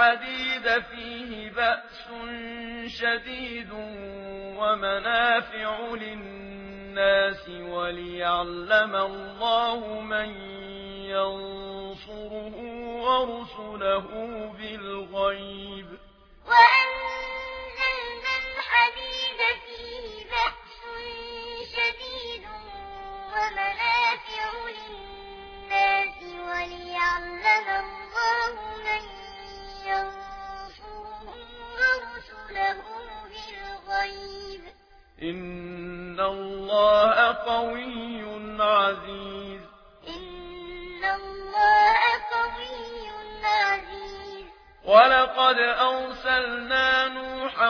الحديد فيه بأس شديد ومنافع للناس وليعلم الله من ينصره ورسله بالغيب. وأن إن الله قوي عزيز إن الله قوي عزيز ولقد أرسلنا نوحا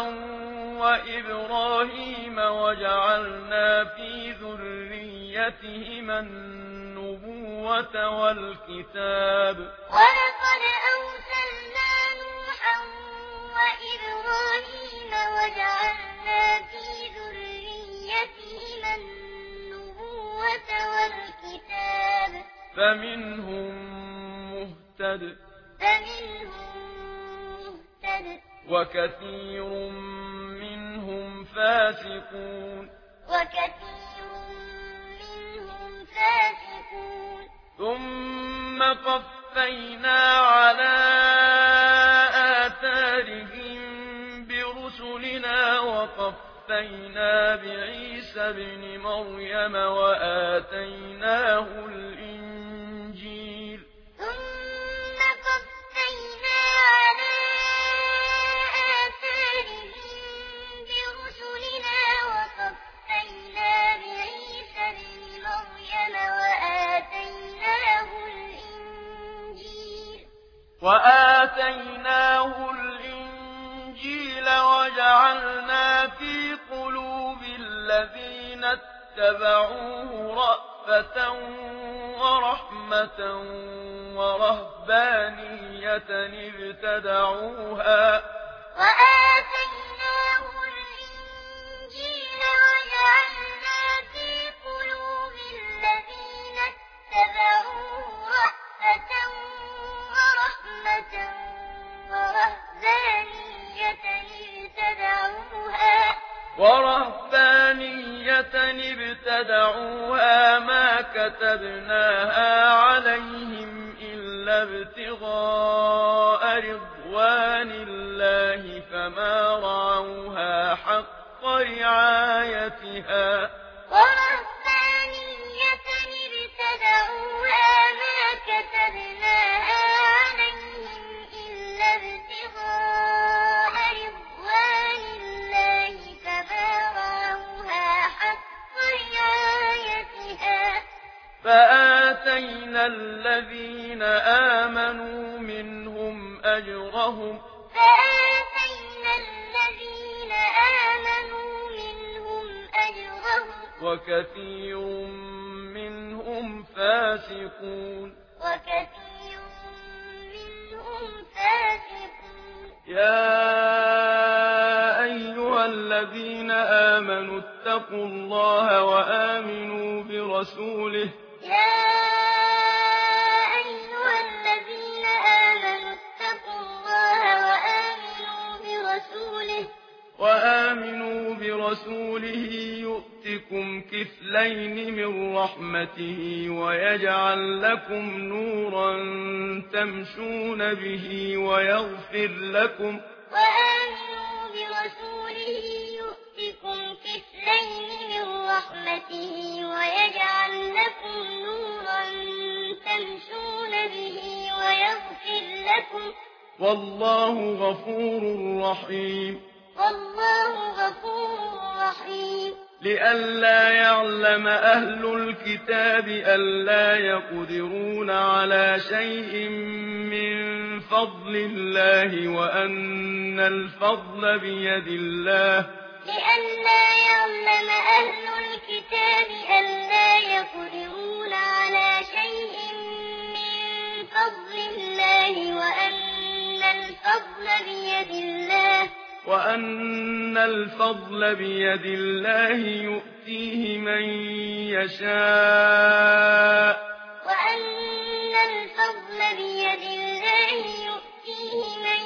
وإبراهيم وجعلنا في ذريتهما النبوة والكتاب ولقد فمنهم مهتد وكثير منهم فاسقون وكثير منهم فاسقون ثم قفينا على آثارهم برسلنا وقفينا بعيسى بن مريم وآتيناه وآتيناه الإنجيل وجعلنا في قلوب الذين اتبعوه رأفة ورحمة ورهبانية ابتدعوها وآتيناه ورهبانية ابتدعوها ما كتبناها عليهم إلا ابتغاء رضوان الله فما رعوها حق رعايتها. ورهبانية ابتدعوها ما كتبناها فآتينا الذين آمنوا منهم أجرهم فآتينا الذين آمنوا منهم أجرهم وكثير منهم فاسقون وكثير منهم فاسقون يا أيها الذين آمنوا اتقوا الله وآمنوا برسوله يا أيها الكفين من رحمته ويجعل لكم نورا تمشون به ويغفر لكم وآمنوا برسوله يؤتكم كفلين من رحمته ويجعل لكم نورا تمشون به ويغفر لكم والله غفور رحيم. والله غفور رحيم. لئلا يعلم أهل الكتاب ألا يقدرون على شيء من فضل الله وأن الفضل بيد الله. لئلا يعلم أهل الكتاب وأن الفضل بيد الله يؤتيه من يشاء وأن الفضل بيد الله يؤتيه من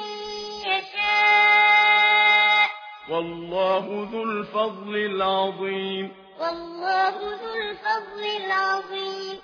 يشاء والله ذو الفضل العظيم والله ذو الفضل العظيم